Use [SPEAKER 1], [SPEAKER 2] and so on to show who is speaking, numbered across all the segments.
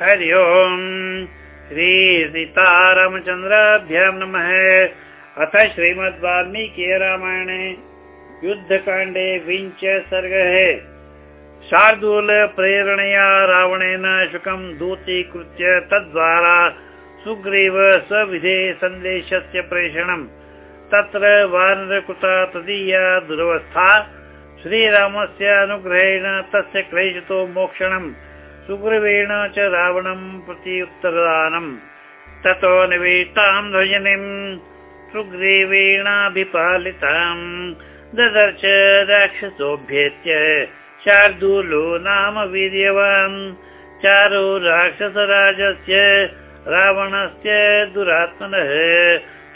[SPEAKER 1] हरि ओम्। श्री सीतारामचन्द्राभ्यां नमः। अथ श्रीमद् वाल्मीकि रामायणे युद्धकाण्डे विञ्च सर्गः। शार्दूल प्रेरणया रावणेन शुकं दूतीकृत्य तद्वारा सुग्रीव स्वविधे सन्देशस्य प्रेषणम्। तत्र वानरकृता तदीया दुरवस्था। श्रीरामस्य अनुग्रहेण तस्य क्लेशतो मोक्षणम् सुग्रीवेण च रावणं प्रति उत्तरदानम् ततो निवेष्टां ध्वजनीम् सुग्रीवेणाभिपालिताम् ददर्श राक्षसोऽभ्येत्य शार्दूलो नाम वीर्यवान्। चारो राक्षसराजस्य रावणस्य दुरात्मनः।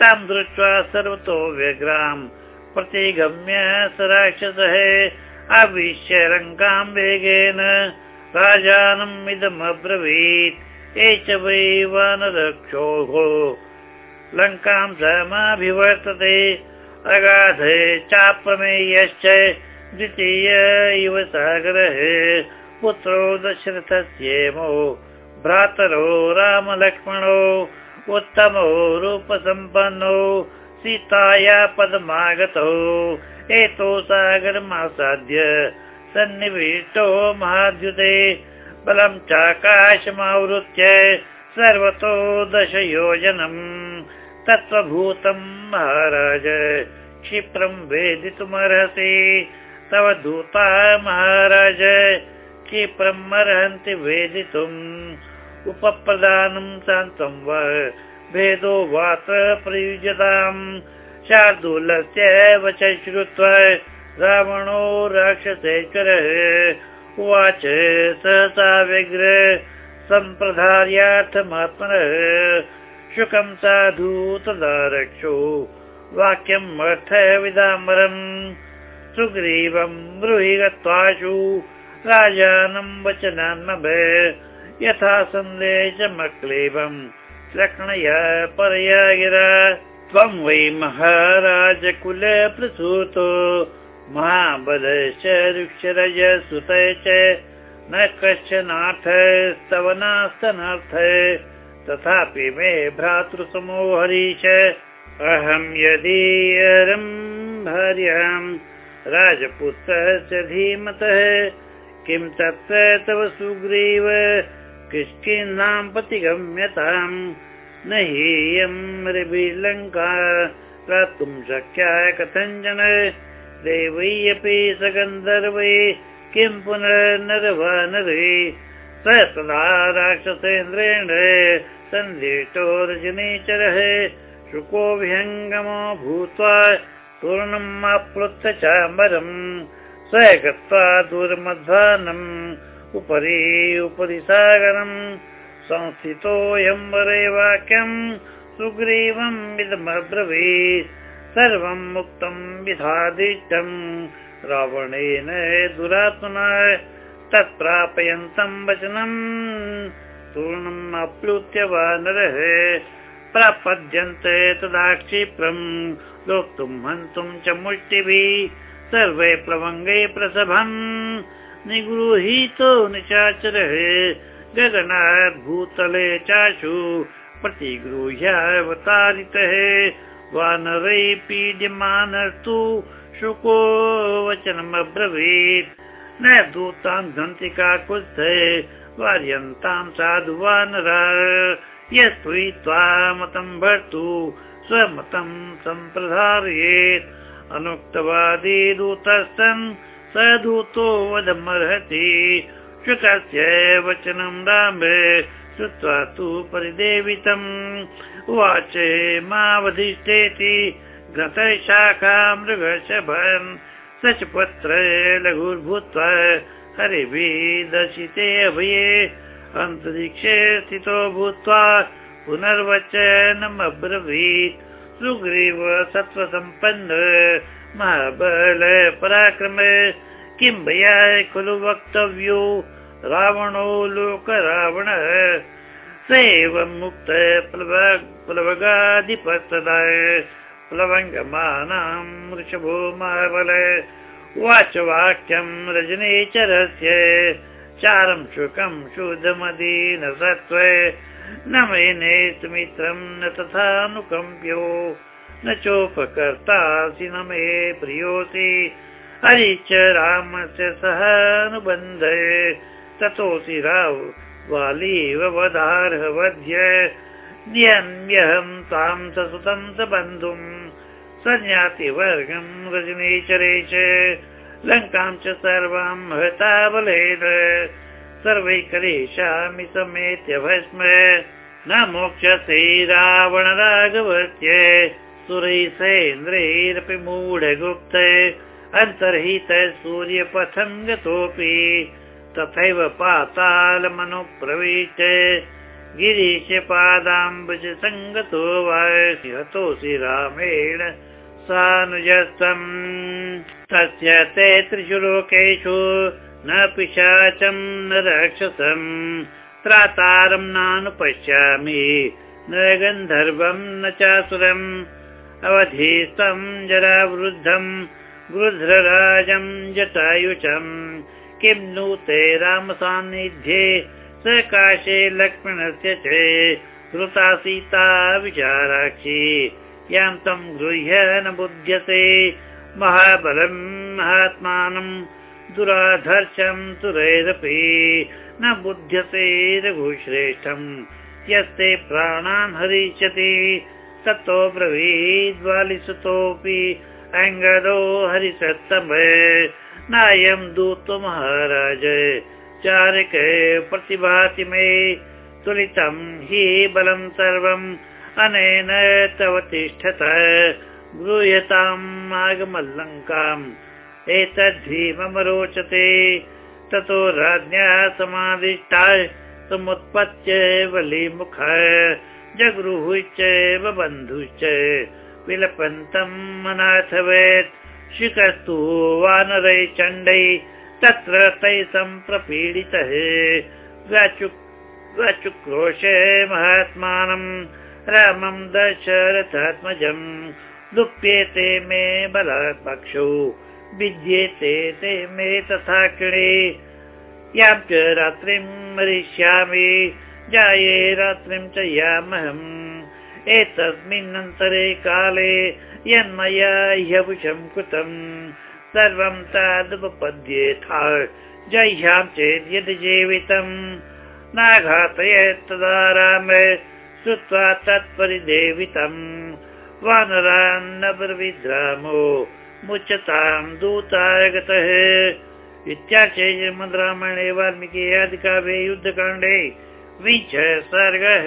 [SPEAKER 1] तां दृष्ट्वा सर्वतो व्यग्राम् प्रतिगम्य स राक्षसः। आविश्य लङ्कां वेगेन राजानम् इदमब्रवीत् एष वै वानरक्षोः। लङ्कां समाभिवर्तते। अगाधे चाप्रमेयश्च द्वितीय इव सागरः। पुत्रो दशरथस्येमो। भ्रातरो रामलक्ष्मणो। उत्तमो रूपसम्पन्नो। सीताया पदमागतौ एतो सागरमासाद्य सन्निविष्टो महाद्युते बलं चाकाशमावृत्य सर्वतो दशयोजनम्। तत्त्वभूतं महाराज क्षिप्रं वेदितुमर्हसि। तव दूता महाराज क्षिप्रम् अर्हन्ति वेदितुम्। उपप्रदानं शान्तं वा भेदो वात्र प्रयुज्यताम्। शार्दूलस्य वच श्रुत्वा रावणो राक्षसेश्वरः उवाच सहसा व्यग्र सम्प्रधार्यार्थमात्मनः। शुकं साधु तदा रक्षो वाक्यम् अर्थविदाम्बरम् सुग्रीवं ब्रूहि गत्वाशु। राजानं वचनान्मभ। यथा सन्देशमक्लेबम् लक्ष्मणय परया गिरा त्वं वै महाराज कुल प्रसूतो महाबलश्च वृक्षरज सुत च। न कश्चनार्थस्तव नास्तनार्थ तथापि मे भ्रातृसमो हरीश अहं यदि भार्याम् राजपुत्रस्य धीमतः। किं तत्र तव सुग्रीव? किष्किन्नां प्रतिगम्यताम् न हि इयं रविलङ्का। प्राप्तुं शक्या कथञ्चन देवैरपि स गन्धर्वै किं पुनर्नरवानरे स तदा राक्षसेन्द्रेण सन्दिष्टो रजनीचरः शुको भूत्वा तूर्णम् आप्लुत्य चाम्बरम्। स गत्वा दूरमध्वानम् उपरि उपरि सागरम् संस्थितोऽयं वरे वाक्यम् सुग्रीवम् इदमब्रवीत् सर्वम् मुक्तं विधादिष्टम् रावणेन दुरात्मना तत्प्रापयन्तं वचनम् तूर्णम् अप्लुत्य वानरः प्रापद्यन्ते तदा क्षिप्रम् लोक्तुं हन्तुं च मुष्टिभिः सर्वे प्लवङ्गे प्रसभम् निगृहीतो निशाचरः गगनात् भूतले चाशु प्रतिगृह्यावतारितः वानरै पीड्यमानस्तु शुको वचनमब्रवीत्। न दूतान् दन्तिका कुत्थ वार्यन्तां साधु वानरा। यस्त्वयित्वा मतं भर्तु स्वमतं दूतस्तन् स दूतो वदमर्हति। शुकस्य वचनं राम श्रुत्वा तु परिदेवितम्। उवाच मावधिष्ठेति घृतशाखा मृगशभन्। स च पत्र लघुर्भूत्वा हरिभिदर्शिते अभये। अन्तरिक्षे स्थितो भूत्वा पुनर्वचनमब्रवीत् सुग्रीव सत्त्वसम्पन्न महाबल पराक्रम किं भया खलु वक्तव्यो रावणो लोक रावणः स एव मुक्त प्लवगाधिपस्तदा प्लवङ्गमानां वृषभो महाबल उवाच वाक्यं रजनीचरस्य चारं शुकं शुद्धमदीन सत्त्व न मे नेतुमित्रं न तथानुकम्प्यो। न चोपकर्तासि न मे प्रियोऽसि। हरि च रामस्य सह अनुबन्धे ततोऽसि राव वालीव वधार्हवध्य नियम्यहं तां ससुतं स रजनीचरे च लङ्कां च सर्वां महता बलेन सर्वै करिष्यामि समेत्य भस्म न मोक्षसे रावण राघवत्य सुरैसेन्द्रैरपि मूढगुप्त अन्तर्हित सूर्यपथं गतोऽपि तथैव पातालमनुप्रवीत गिरीश पादाम्बुज सङ्गतो वा हतोऽसि रामेण सानुजस्तम्। तस्य ते त्रिषु लोकेषु न पिशाचं न राक्षसम्। त्रातारं नानुपश्यामि न गन्धर्वं न चासुरम्। अवधीस्तं जरावृद्धम् गृध्रराजं जटायुषम् किं नु ते रामसान्निध्ये? सकाशे लक्ष्मणस्य च श्रुता सीता विचाराक्षी। यां तं गृह्य न बुध्यते। महाबलं महात्मानं दुराधर्षं सुरैरपि न बुध्यते रघुश्रेष्ठम् यस्ते प्राणान् हरिष्यति ततो ब्रवीद्वालिसुतोऽपि अङ्गदो हरिसत्तम नायं दूतो महाराज चारिक प्रतिभाति मे तुलितं हि बलं सर्वम् अनेन तव तिष्ठत गृह्यताम् आगमल्लङ्काम् मम रोचते ततो राज्ञा समादिष्टा समुत्पत्य बलिमुख जगृहुश्च बन्धुश्च। विलपन्तम् अनाथवेत् शिखस्तु वानरै चण्डै तत्र तैः सम्प्रपीडितः व्याचुक्रोश महात्मानम् रामं दशरथात्मजम् लुप्येते मे बलात्पक्षौ विद्येते ते मे तथा किणे यां च रात्रिं मरिष्यामि जाये रात्रिं च यामहम्। एतस्मिन्नन्तरे काले यन्मया ह्यवुषं कृतम् सर्वं तादुपपद्येथा जह्यां चेत् यद् जीवितम् नाघातयेत् तदा राम श्रुत्वा तत्परिदेवितम्। वानरान्नब्रविद्रामो मुच्यतां दूतागतः। इत्याख्ये रामायणे वाल्मीकि आदिकाव्ये युद्धकाण्डे विंश सर्गः